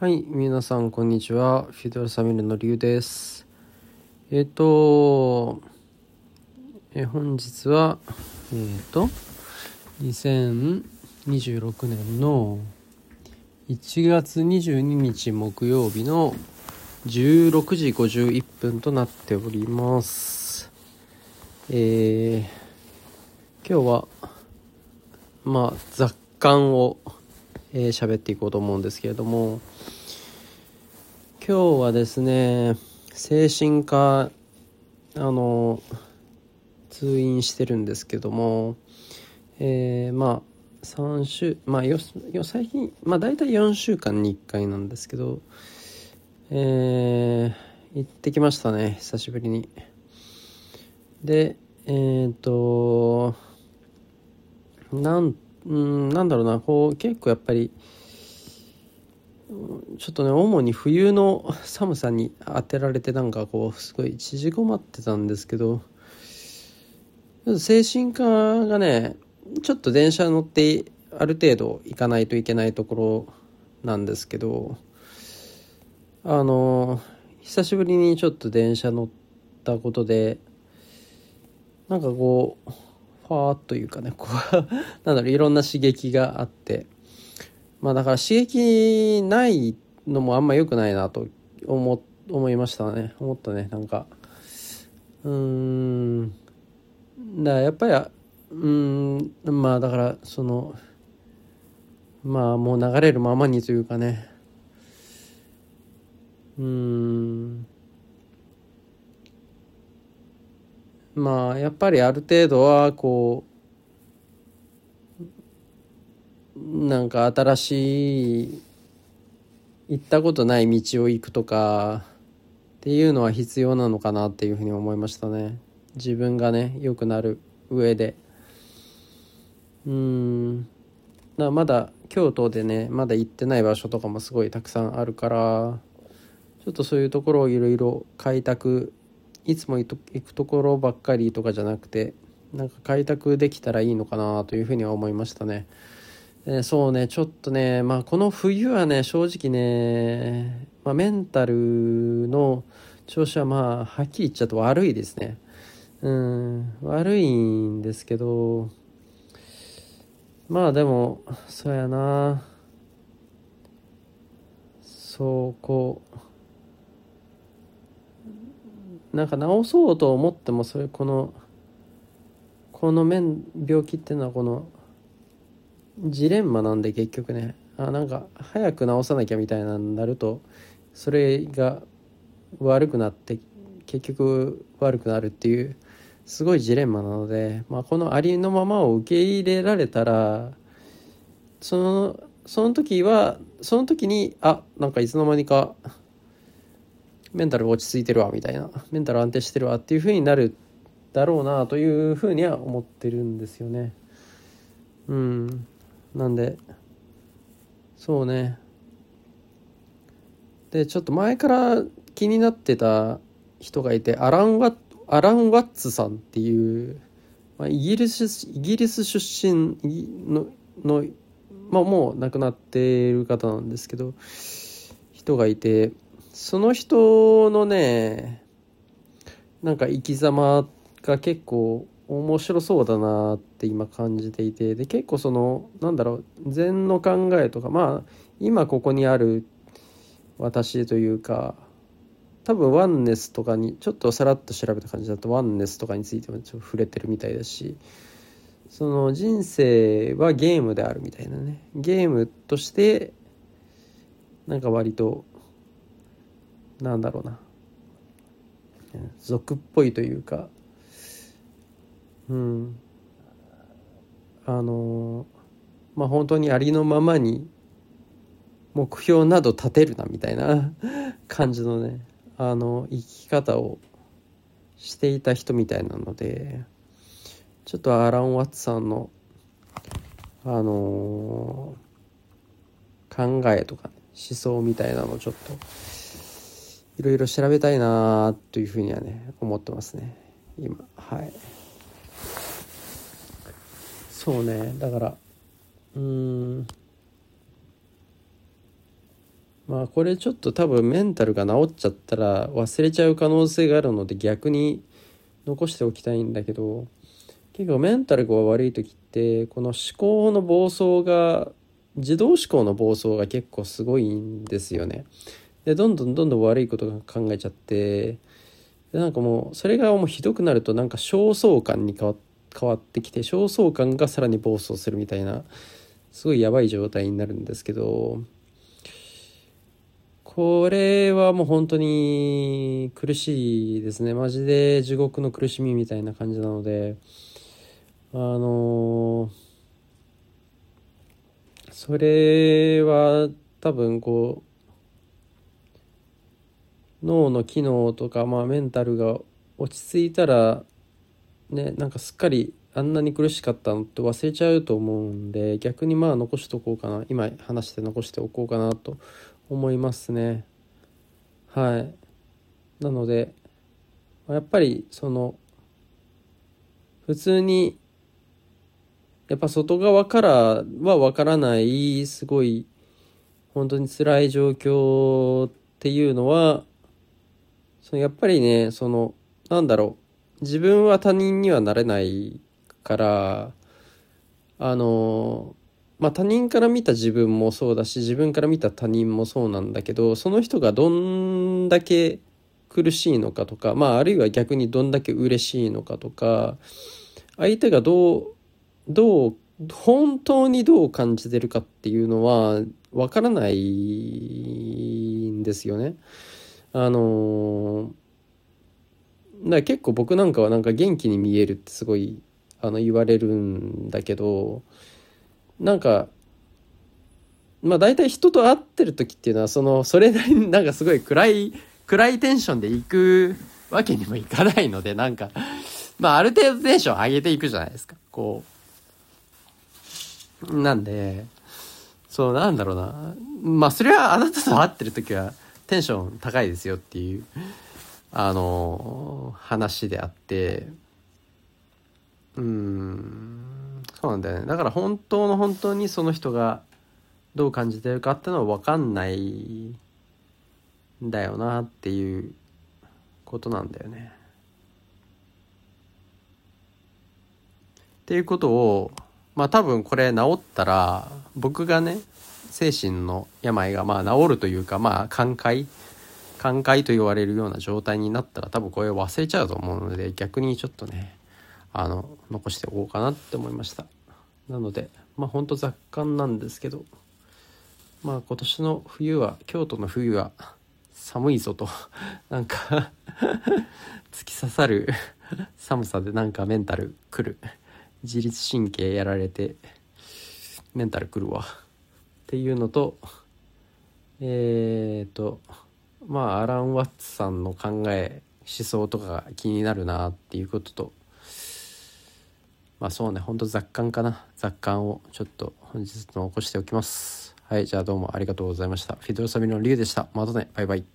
はい、皆さんこんにちは。フィドルサミルのりゅうです。えっ、と、えー本日は、えっ、と、2026年の1月22日木曜日の16時51分となっております。えー今日は、まあ、雑感を、えー喋っていこうと思うんですけれども、今日はですね、精神科、あの、通院してるんですけども、えーまあ、3週、まあ、よ、よ最近、まあ、大体4週間に1回なんですけど、えー行ってきましたね、久しぶりに。で、えっ、と、なん、うん、なんだろうな、こう、結構やっぱり、ちょっとね、主に冬の寒さに当てられて、なんかこう、すごい縮こまってたんですけど、精神科がね、ちょっと電車乗って、ある程度行かないといけないところなんですけど、あの、久しぶりにちょっと電車乗ったことで、なんかこう、ファーというかね、こう、なんだろう、いろんな刺激があって、まあだから刺激ないのもあんま良くないなと思、思いましたね。思ったね、なんか。うん。だやっぱり、うん、まあだから、その、まあもう流れるままにというかね。うん。まあやっぱりある程度はこうなんか新しい行ったことない道を行くとかっていうのは必要なのかなっていうふうに思いましたね。自分がね良くなる上で。うん。だまだ京都でねまだ行ってない場所とかもすごいたくさんあるからちょっとそういうところをいろいろ開拓いつも行くところばっかりとかじゃなくてなんか開拓できたらいいのかなというふうには思いましたね。えーそうねちょっとねまあこの冬はね正直ね、まあ、メンタルの調子はまあはっきり言っちゃうと悪いですね。うん悪いんですけどまあでもそうやなそうこうなんか治そうと思ってもそれこのこの面病気っていうのはこのジレンマなんで結局ね。あなんか早く治さなきゃみたいなになるとそれが悪くなって結局悪くなるっていうすごいジレンマなので、まあ、このありのままを受け入れられたらそのその時はその時にあなんかいつの間にかメンタル落ち着いてるわみたいな。メンタル安定してるわっていう風になるだろうなという風には思ってるんですよね。うん。なんでそうね。でちょっと前から気になってた人がいてアラン・ワッアラン・ワッツさんっていう、まあ、イギリスイギリス出身のの、まあ、もう亡くなっている方なんですけど人がいてその人のねなんか生き様が結構面白そうだなって今感じていてで結構そのなんだろう禅の考えとかまあ今ここにある私というか多分ワンネスとかにちょっとさらっと調べた感じだとワンネスとかについてもちょっと触れてるみたいだしその人生はゲームであるみたいなね。ゲームとしてなんか割となんだろうな。俗っぽいというか。うん。あのまあ本当にありのままに目標など立てるなみたいな 感じのねあの生き方をしていた人みたいなのでちょっとアラン・ワッツさんのあの考えとか、ね、思想みたいなのをちょっといろいろ調べたいなというふうにはね思ってますね。今はい。そうねだからうん。まあこれちょっと多分メンタルが治っちゃったら忘れちゃう可能性があるので逆に残しておきたいんだけど結構メンタルが悪い時ってこの思考の暴走が自動思考の暴走が結構すごいんですよね。でどんどんどんどん悪いことが考えちゃってでなんかもうそれがもうひどくなるとなんか焦燥感に変わ変わってきて焦燥感がさらに暴走するみたいなすごいやばい状態になるんですけどこれはもう本当に苦しいですね。マジで地獄の苦しみみたいな感じなのであのそれは多分こう脳の機能とか、まあ、メンタルが落ち着いたらねなんかすっかりあんなに苦しかったのって忘れちゃうと思うんで逆にまあ残しとこうかな。今話して残しておこうかなと思いますね。はい。なのでやっぱりその普通にやっぱ外側からはわからないすごい本当に辛い状況っていうのはそのやっぱりねそのなんだろう自分は他人にはなれないからあのまあ他人から見た自分もそうだし自分から見た他人もそうなんだけどその人がどんだけ苦しいのかとかまああるいは逆にどんだけ嬉しいのかとか相手がどうどう本当にどう感じてるかっていうのはわからないんですよね。あのだ結構僕なんかはなんか元気に見えるってすごいあの言われるんだけどなんかまあ大体人と会ってる時っていうのはそのそれなりになんかすごい暗い暗いテンションで行くわけにもいかないのでなんかまあある程度テンション上げていくじゃないですか。こうなんでそうなんだろうな。まあそれはあなたと会ってる時はテンション高いですよっていうあの話であってうんそうなんだよねだから本当の本当にその人がどう感じてるかってのは分かんないんだよなっていうことなんだよね。っていうことをまあ多分これ治ったら僕がね精神の病がまあ治るというかまあ寛解寛解と言われるような状態になったら多分これ忘れちゃうと思うので逆にちょっとねあの残しておこうかなって思いました。なのでまあほんと雑感なんですけどまあ今年の冬は京都の冬は寒いぞと なんか 突き刺さる 寒さでなんかメンタルくる。自律神経やられてメンタルくるわ。っていうのとえっ、ー、とまあアラン・ワッツさんの考え思想とかが気になるなっていうこととまあそうねほんと雑感かな。雑感をちょっと本日も起こしておきます。はいじゃあどうもありがとうございました。フィドロサミのリュウでした。またね。バイバイ。